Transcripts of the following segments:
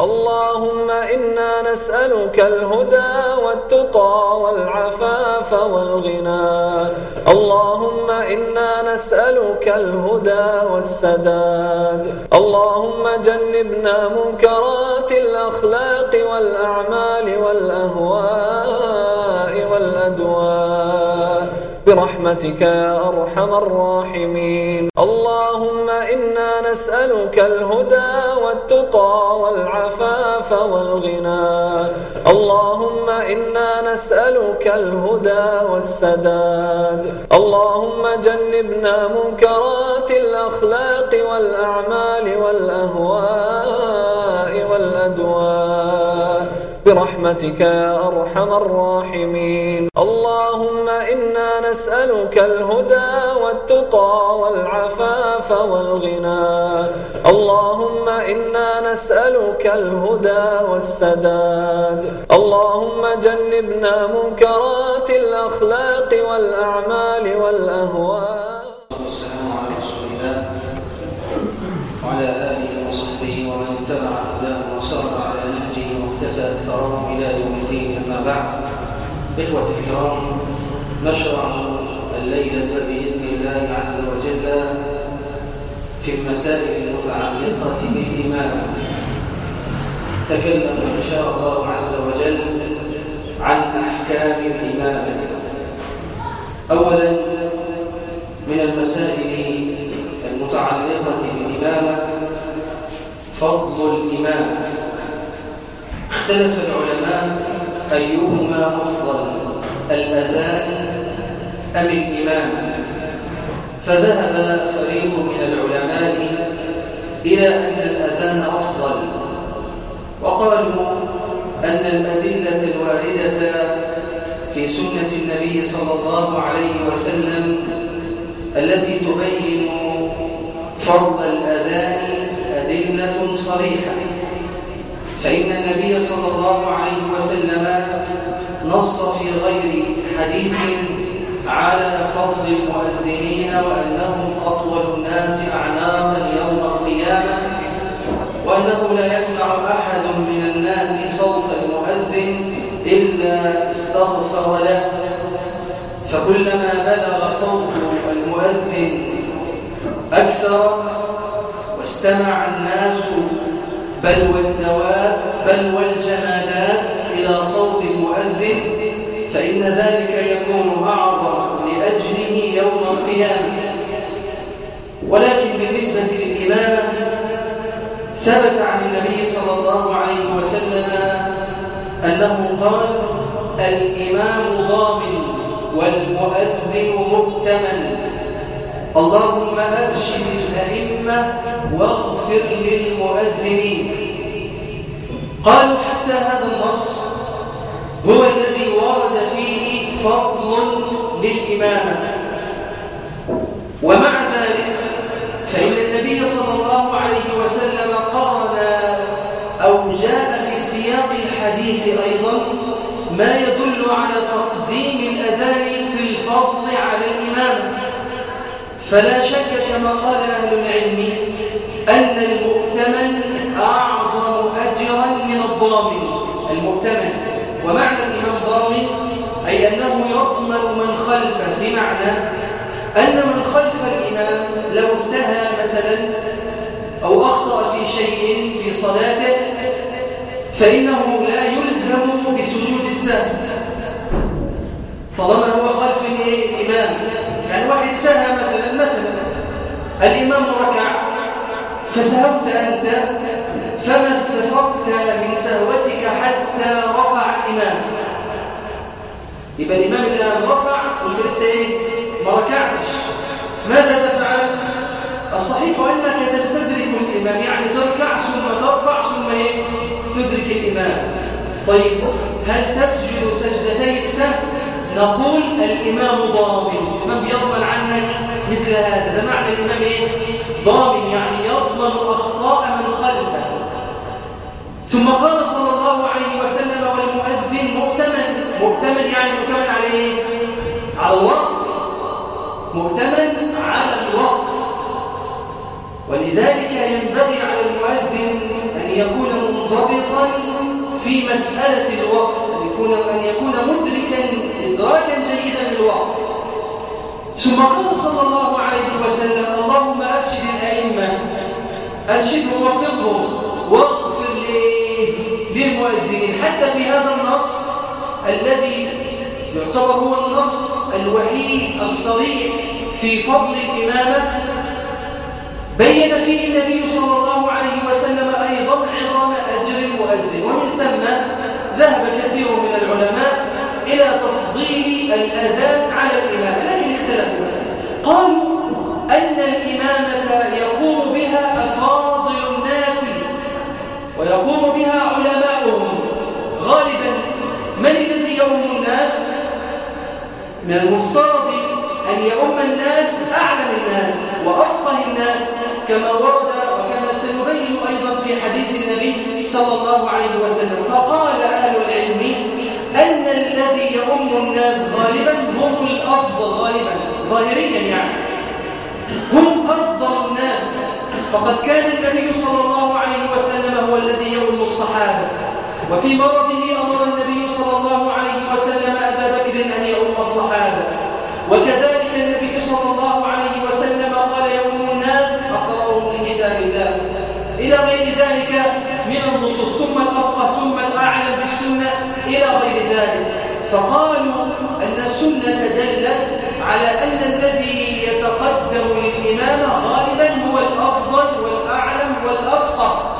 اللهم إنا نسألك الهدى والتقى والعفاف والغنى. اللهم إنا نسألك الهدى والسداد. اللهم جنبنا منكرات الأخلاق والأعمال والأهواء والأدواء برحمتك يا أرحم الراحمين. اللهم إنا نسألك الهدى والتقى والعفاف والغنى. اللهم إنا نسألك الهدى والسداد. اللهم جنبنا منكرات الأخلاق والأعمال والأهواء والأدواء برحمتك يا أرحم الراحمين. اللهم إنا نسألك الهدى والتقى والعفاف والغنى. اللهم إنا نسألك الهدى والسداد. اللهم جنبنا منكرات الأخلاق والأعمال والأهواء. والسلام على رسول الله وعلى آله وصحبه ومن اتبع هداه وسار على نهجه واختفى أثره إلى يوم الدين أما بعد. إخوة الكرام نشرع الليلة بإذن الله عز وجل في المسائل المتعلقة بالإمامة تكلم إن شاء الله عز وجل عن أحكام الإمامة. أولا من المسائل المتعلقة بالإمامة فضل الإمام. اختلف العلماء أيهما أفضل الأذان أم الإمام فذهب فريق من العلماء إلى أن الأذان أفضل وقالوا أن الأدلة الواردة في سنة النبي صلى الله عليه وسلم التي تبين فرض الأذان أدلة صريحة. فإن النبي صلى الله عليه وسلم نص في غير حديث على فرض المؤذنين وأنهم أطول الناس أعناقا يوم القيامة وأنه لا يسمع أحد من الناس صوت المؤذن إلا استغفر له. فكلما بلغ صوت المؤذن أكثر واستمع الناس بل والدواب بل والجمادات إلى صوت المؤذن فإن ذلك يكون أعظم لأجله يوم القيامة. ولكن بالنسبة للإمامة ثبت عن النبي صلى الله عليه وسلم أنه قال الإمام ضامن والمؤذن مؤتمن. اللهم أرشد الأئمة واغفر للمؤذنين. قالوا حتى هذا النص هو الذي ورد فيه فضل للإمامة ومع ذلك فإن النبي صلى الله عليه وسلم قال أو جاء في سياق الحديث أيضا ما يدل على تقديم الأذان في الفضل على الإمام فلا شك كما قال أهل العلم أن المؤتمن أعظم أجرا من الضامن. المؤتمن. ومعنى الإمام ضامن أي أنه يضمن من خلفه. بمعنى أن من خلف الإمام لو سهى مثلا أو أخطأ في شيء في صلاته فإنه لا يلزم بسجود السهو. طالما هو خلف الإمام. يعني واحد سهى الإمام ركع فسهوت أنت فما استفقت من سهوتك حتى رفع الإمام يبقى الإمام الآن رفع وانت إيه؟ ما ركعتش ماذا تفعل؟ الصحيح أنك تستدرك الإمام يعني تركع ثم ترفع ثم إيه؟ تدرك الإمام طيب هل تسجد سجدتي السهو؟ نقول الإمام ضامن الإمام يضمن عنك مثل هذا. ده معنى الإمام إيه؟ ضامن يعني يضمن أخطاء من خلفه. ثم قال صلى الله عليه وسلم والمؤذن مؤتمن. مؤتمن يعني مؤتمن على إيه؟ على الوقت. مؤتمن على الوقت. ولذلك ينبغي على المؤذن أن يكون منضبطا في مسألة الوقت أن يكون, أن يكون مدركا إدراكا جيدا للوقت. ثم قال صلى الله عليه وسلم اللهم أرشد الأئمة أرشدهم وفقهم واغفر للمؤذنين. حتى في هذا النص الذي يعتبر هو النص الوحيد الصريح في فضل الإمامة بين فيه النبي صلى الله عليه وسلم أيضا عظم أجر المؤذن. ومن ثم ذهب كثير من العلماء إلى تفضيل الأذان على الإمامة اختلفوا قالوا أن الإمامة يقوم بها أفاضل الناس ويقوم بها علماؤهم. غالبا من الذي يؤم الناس؟ من المفترض أن يؤم الناس أعلم الناس وأفقه الناس كما ورد وكما سنبين أيضا في حديث النبي صلى الله عليه وسلم. فقال أهل يؤم الناس غالبا هم الأفضل غالبا ظاهريا يعني. هم أفضل الناس. فقد كان النبي صلى الله عليه وسلم هو الذي يؤم الصحابة. وفي مرضه أمر النبي صلى الله عليه وسلم أبا بكر أن يؤم الصحابة. وكذلك النبي صلى الله عليه وسلم قال يؤم الناس أقرأهم لكتاب الله. إلى غير ذلك من النصوص ثم الأفقه ثم الأعلم بالسنة إلى غير ذلك. فقالوا أن السنة دلت على أن الذي يتقدم للإمامة غالبا هو الأفضل والأعلم والأفقه.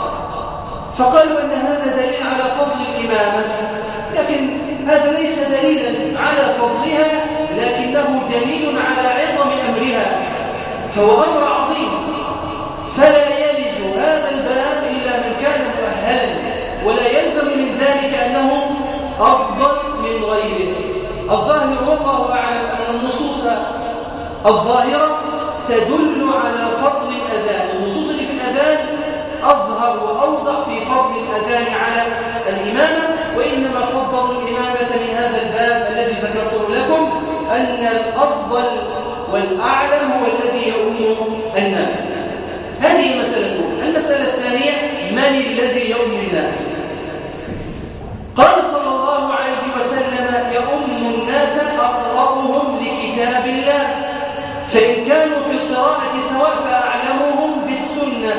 فقالوا أن هذا دليل على فضل الإمامة لكن هذا ليس دليلا على فضلها لكنه دليل على عظم أمرها فهو أمر عظيم. فلا يلج هذا الباب إلا من كان مؤهلا ولا يلزم من ذلك أنه أفضل غيره. الظاهر والله أعلم أن النصوص الظاهرة تدل على فضل الأذان. النصوص اللي في الأذان أظهر وأوضح في فضل الأذان على الإمامة وإنما فضلوا الإمامة من هذا الباب الذي ذكرته لكم أن الأفضل والأعلم هو الذي يؤم الناس. هذه المسألة الأولى. المسألة الثانية من الذي يؤم الناس؟ كانوا في القراءة سواء فأعلمهم بالسنة.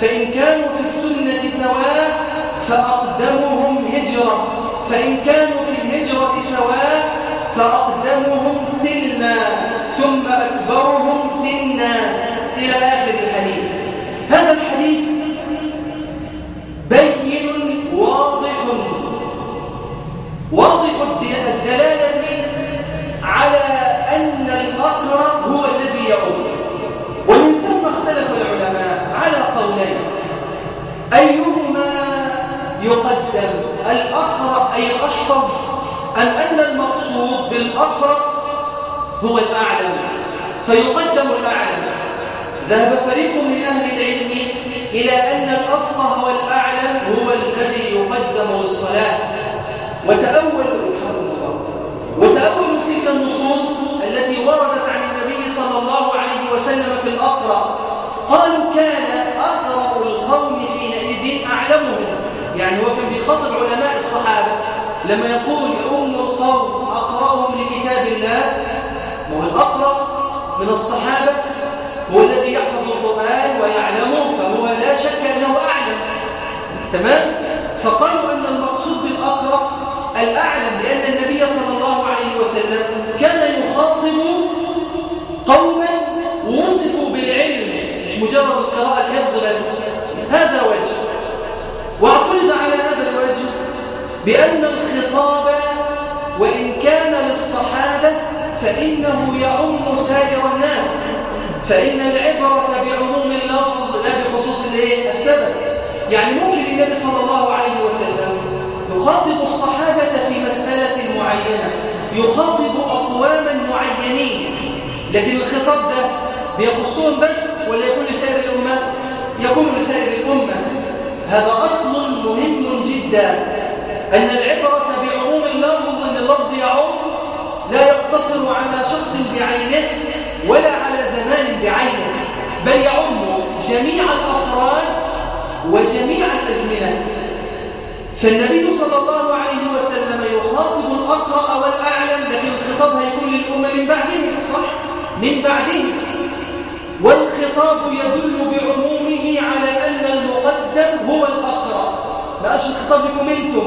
فإن كانوا في السنة سواء فأقدمهم هجرة. فإن كانوا في الهجرة سواء المقصود بالأقرب هو الأعلم فيقدم الأعلم. ذهب فريق من أهل العلم إلى أن الأفقه والأعلم هو الذي يقدم للصلاة وتأولوا وتأولوا تلك النصوص التي وردت عن النبي صلى الله عليه وسلم في الأقرأ. قالوا كان أقرأ القوم حينئذ أعلمهم يعني هو كان بيخاطب علماء الصحابة. لما يقول أم القوم أقرأهم لكتاب الله وهو الأقرأ من الصحابة هو الذي يحفظ القرآن ويعلمه فهو لا شك أنه أعلم. تمام؟ فقالوا أن المقصود بالأقرأ الأعلم لأن النبي صلى الله عليه وسلم كان يخاطب قوما وصفوا بالعلم مش مجرد القراءة الحفظ بس. هذا وجه واعترض على هذا الوجه بأن الخطاب وإن كان للصحابة فإنه يعم سائر الناس فإن العبرة بعموم اللفظ لا بخصوص السبب. يعني ممكن النبي صلى الله عليه وسلم يخاطب الصحابة في مسألة معينة يخاطب أقواما معينين لكن الخطاب ده بيخصهم بس ولا يكون لسائر الأمة؟ يكون لسائر الأمة. هذا أصل مهم جدا. أن العبرة بعموم اللفظ أن اللفظ يعم لا يقتصر على شخص بعينه ولا على زمان بعينه بل يعم جميع الأفراد وجميع الأزمنة. فالنبي صلى الله عليه وسلم يخاطب الأقرأ والأعلم لكن الخطاب هيكون للأمة من بعدهم صح؟ من بعدهم والخطاب يدل بعمومه على أن المقدم هو الأقرأ. لا الخطاب لكم أنتم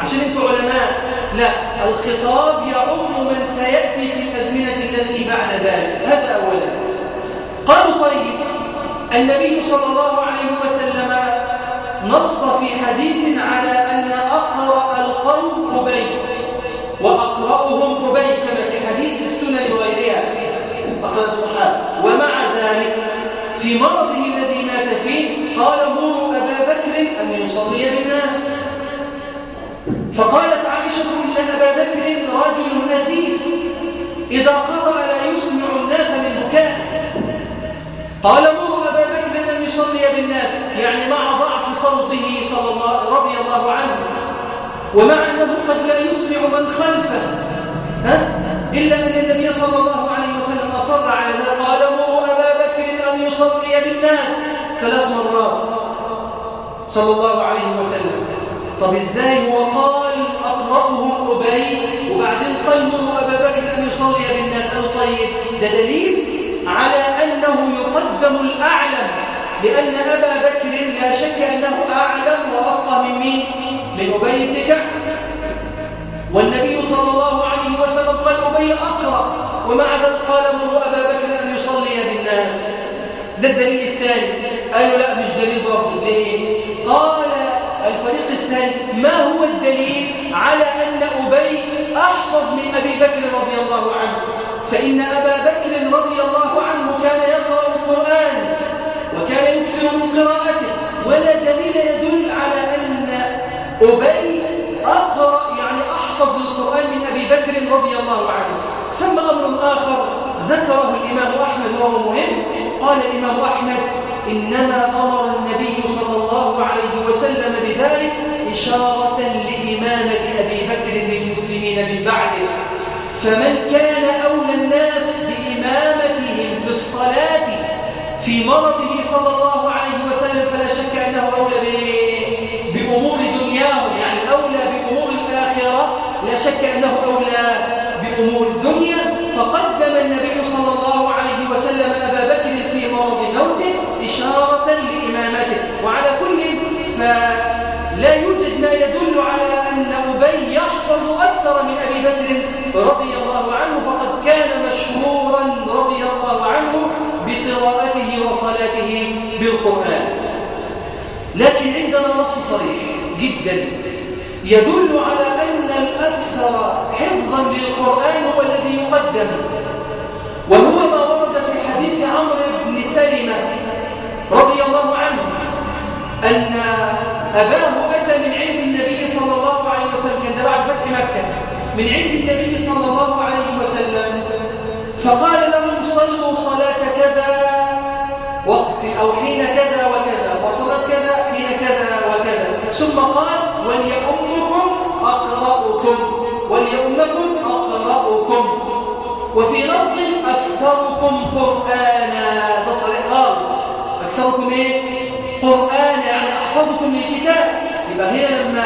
عشان أنتم علماء. لا الخطاب يعم من سيأتي في الأزمنة التي بعد ذلك. هذا أولا. قالوا طيب النبي صلى الله عليه وسلم نص في حديث على أن أقرأ القوم أبي وأقرأهم أبي كما في حديث السنن وغيرها أقرأ الصحابة. ومع ذلك في مرضه يصلي بالناس فقالت عائشة إن أبا بكر رجل نسيف إذا قرأ لا يسمع الناس للبكاء. قال مروا أبا بكر أن يصلي بالناس يعني مع ضعف صوته صلى الله رضي الله عنه. ومع أنه قد لا يسمع من خلفه. ها؟ إلا أن النبي صلى الله عليه وسلم أصر على قال مروا أبا بكر أن يصلي بالناس. ثلاث مرات صلى الله عليه وسلم. طب إزاي هو قال أقرأهم أبي وبعدين مروا أبا بكر أن يصلي بالناس؟ قالوا طيب ده دليل على أنه يقدم الأعلم لأن أبا بكر لا شك أنه أعلم وأفقه من مين؟ من أبي بن كعب. والنبي صلى الله عليه وسلم قال أبي أقرأ. ومع ذلك قال مروا أبا بكر أن يصلي بالناس. ده الدليل الثاني. قالوا لا مش دليل ضرب ليه؟ قال الفريق الثاني ما هو الدليل على أن أبي أحفظ من أبي بكر رضي الله عنه؟ فإن أبا بكر رضي الله عنه كان يقرأ القرآن وكان يكثر من قراءته ولا دليل يدل على أن أبي أقرأ يعني أحفظ القرآن من أبي بكر رضي الله عنه. ثم أمر آخر ذكره الإمام أحمد وهو مهم. قال الإمام أحمد إنما أمر النبي صلى الله عليه وسلم بذلك إشارة لإمامة أبي بكر للمسلمين من بعده. فمن كان أولى الناس بإمامتهم في الصلاة في مرضه صلى الله عليه وسلم فلا شك أنه أولى بأمور دنياهم. يعني الأولى بأمور الآخرة لا شك أنه أولى بأمور الدنيا. فقدم النبي صلى الله عليه وسلم أبا بكر مرض موته إشارة لإمامته. وعلى كل فلا يوجد ما يدل على أن أبي يحفظ أكثر من أبي بكر رضي الله عنه فقد كان مشهورا رضي الله عنه بقراءته وصلاته بالقرآن. لكن عندنا نص صريح جدا يدل على أباه أتى من عند النبي صلى الله عليه وسلم كان بعد فتح مكة. من عند النبي صلى الله عليه وسلم. فقال لهم صلوا صلاة كذا وقت أو حين كذا وكذا. وصلاة كذا حين كذا وكذا. ثم قال وليؤمكم أقرأكم. وليؤمكم أقرأكم. وفي لفظ أكثركم قرآنا. ده صحيح خالص. أكثركم إيه؟ قرآن أحفظكم الكتاب يبقى هي لما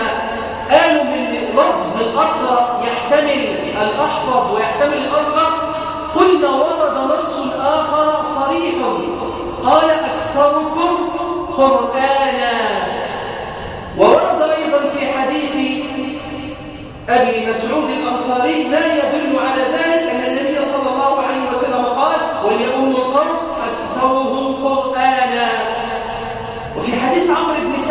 قالوا من لفظ الأقرأ يحتمل الأحفظ ويحتمل الأفقه قلنا ورد نص آخر صريح. قال أكثركم قرآنا. وورد أيضا في حديث أبي مسعود الأنصاري ما يدل على ذلك أن النبي صلى الله عليه وسلم قال وليؤم القوم أكثرهم قرآنا وفي حديث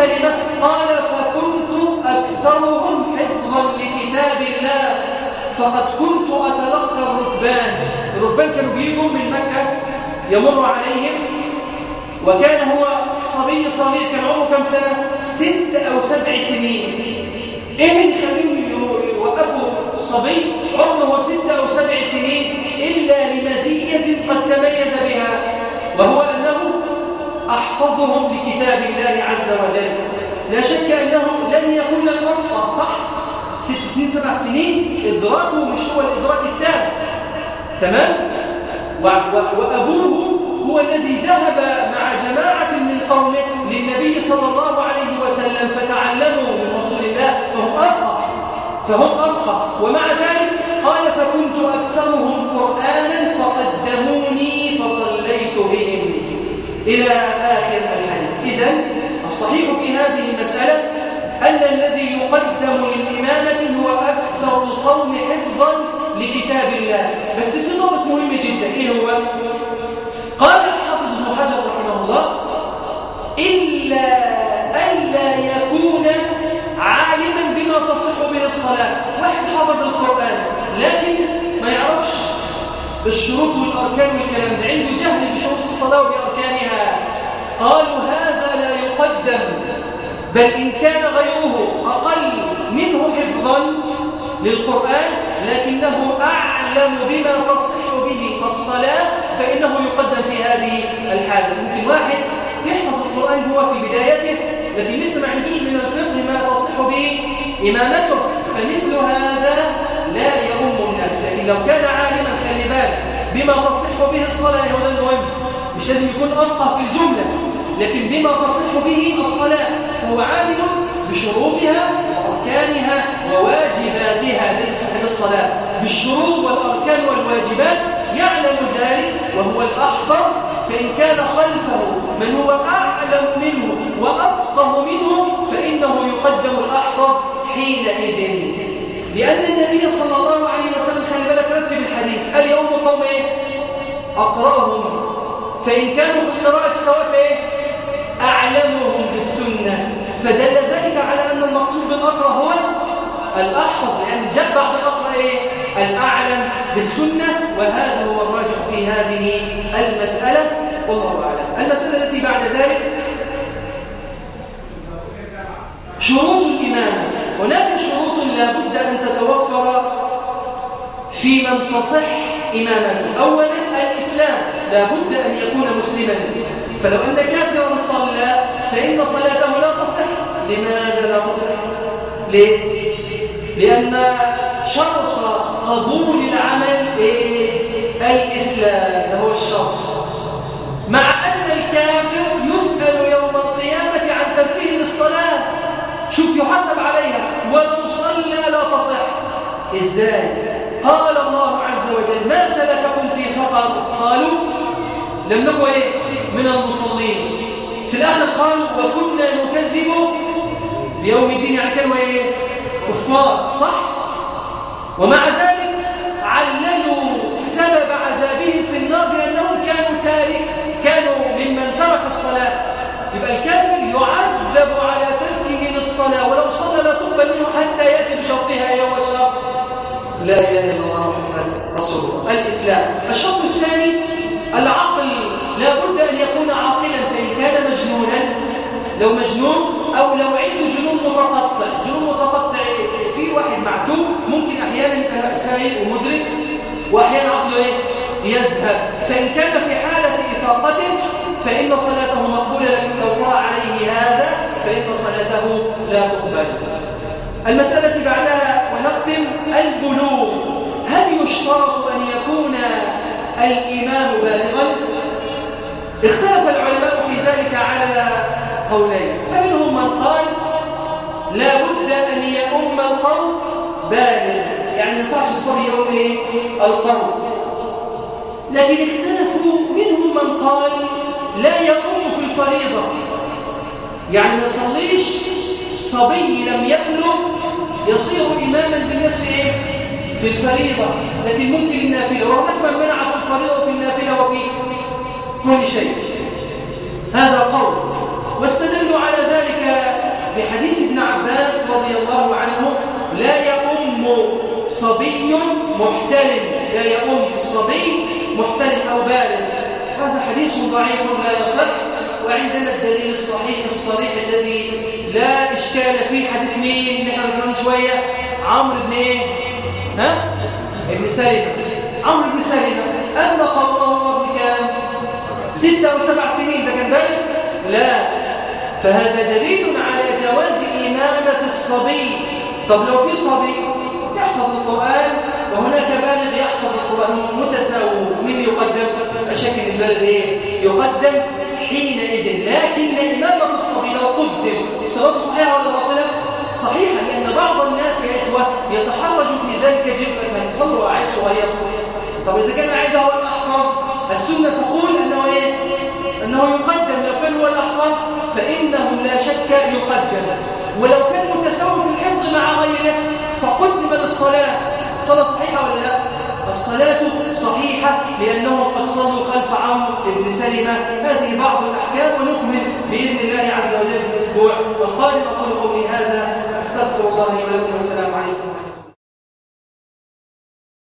سلمة قال فكنت أكثرهم حفظا لكتاب الله. فقد كنت أتلقى الركبان. الركبان كانوا بيجوا من مكة يمر عليهم. وكان هو صبي صغير كان عمره كم سنة؟ ست أو سبع سنين. إيه اللي خليهم يوقفوا الصبي عمره ست أو سبع سنين إلا لمزية قد تميز بها. أحفظهم لكتاب الله عز وجل لا شك أنه لن يكون الأفضل صح؟ ست سنين سبع سنين إدراكه مش هو الإدراك التام تمام؟ وأبوه هو الذي ذهب مع جماعة من قومه للنبي صلى الله عليه وسلم فتعلموا من رسول الله فهم أفقه ومع ذلك قال فكنت أكثرهم قرآنا فقدموني إلى آخر الحديث. إذن الصحيح في هذه المسألة أن الذي يقدم للإمامة هو أكثر القوم حفظا لكتاب الله. بس في ضابط مهم جدا إيه هو؟ قال الحافظ ابن حجر رحمه الله إلا ألا يكون عالما بما تصح به الصلاة. واحد حفظ القرآن لكن ما يعرفش بالشروط والأركان والكلام ده. عنده جهل بشروط الصلاة وبأركانها قالوا هذا لا يقدم بل إن كان غيره أقل منه حفظا للقرآن لكنه أعلم بما تصح به الصلاة فإنه يقدم في هذه الحالة. ممكن واحد يحفظ القرآن هو في بدايته لكن لسه ما عندوش من الفقه ما تصح به إمامته فمثل هذا لا يؤم الناس. لكن لو كان عالما خلي بالك بما تصح به الصلاة هذا المهم مش لازم يكون أفقه في الجملة لكن بما تصح به الصلاة فهو عالم بشروطها وأركانها وواجباتها. تصح الصلاة بالشروط والأركان والواجبات يعلم ذلك وهو الأحفظ فإن كان خلفه من هو أعلم منه وأفقه منه فإنه يقدم الأحفظ حينئذ. لأن النبي صلى الله عليه وسلم خلي بالك رتب الحديث. اليوم قوم إيه؟ أقرأهم. فإن كانوا في القراءة سواء إيه؟ أعلمهم بالسنة. فدل ذلك على أن المقصود بالأقرأ هو الأحفظ لأن جاء بعد الأقرأ إيه؟ الأعلم بالسنة. وهذا هو الراجع في هذه المسألة. والله أعلم. المسألة التي بعد ذلك شروط الإمامة. هناك شروط لا بد أن تتوفر في من تصح إمامته. أولا الإسلام. لا بد أن يكون مسلما فلو أن كافرا صلى فإن صلاته لا تصح لماذا لا تصح؟ ليه؟ لأن شرط قبول العمل إيه؟ الإسلام هو الشرط مع أن الكافر يسأل يوم القيامة عن تركه للصلاة شوف يحاسب عليها ولو صلى لا تصح إزاي؟ قال الله عز وجل ما سلككم في سقر قالوا لم نكن إيه؟ من المصلين في الآخر قالوا وكنا نكذب بيوم الدين يعني كانوا إيه؟ كفار صح؟ ومع ذلك عللوا سبب عذابهم في النار بأنهم كانوا تارك كانوا ممن ترك الصلاة يبقى الكافر يعذب على تركه للصلاة ولو صلى لا تقبل منه حتى يأتي بشرطها يوم الشرط لا إله إلا الله محمد رسول الله الإسلام الشرط الثاني العقل لا بد أن يكون عاقلا فإن كان مجنونا لو مجنون أو لو عنده جنون متقطع جنون متقطع في واحد معتوب ممكن أحيانا يبقى فايق ومدرك وأحيانا عقله إيه؟ يذهب. فإن كان في حالة إفاقته فإن صلاته مقبولة لكن لو طرأ عليه هذا فإن صلاته لا تقبل. المسألة بعدها ونختم البلوغ. هل يشترط أن يكون الإمام بالغا؟ اختلف العلماء في ذلك على قولين. فمنهم من قال لا بد أن يؤم القوم بالغ يعني ما ينفعش الصبي يؤم القوم. لكن اختلفوا منهم من قال لا يؤم في الفريضة. يعني ما يصليش صبي لم يبلغ يصير إماما بالناس إيه في الفريضة. لكن ممكن النافلة وهناك من منع الفريضة وفي النافلة وفي كل شيء. هذا قول واستدلوا على ذلك بحديث ابن عباس رضي الله عنه لا يؤم صبي محتلم لا يؤم صبي محتلم أو بالغ هذا حديث ضعيف لا يصح. وعندنا الدليل الصحيح الصريح الذي لا إشكال فيه حديث مين؟ نحن من شوية. عمرو بن إيه ها؟ ابن سلمة. عمرو بن سلمة. أن قوله ابن كام ستة أو سبع سنين ده كان لا. فهذا دليل على جواز إمامة الصبي. طب لو في صبي يحفظ القرآن وهناك بالغ يحفظ القرآن متساوون من يقدم؟ أشكل البالغ إيه؟ يقدم حينئذ لكن إمامة الصبي لو قدم صلاته صحيحة ولا باطلة؟ صحيحة لأن بعض الناس يا إخوة في ذلك جبلة صلوا عيد صغير طب إذا كان العيد هو الأحفظ السنة تقول أنه إيه؟ أنه يقدم لو كان هو الأحفظ فإنه لا شك يقدم. ولو كان متساوي في الحفظ مع غيره فقدم للصلاة. صلاة صحيحة ولا لا؟ الصلاة صحيحة لأنه قد صلوا خلف عمرو بن سلمة. هذه بعض الأحكام ونكمل بإذن الله عز وجل في الأسبوع. والقادم أقول قولي هذا أستغفر الله لكم والسلام عليكم.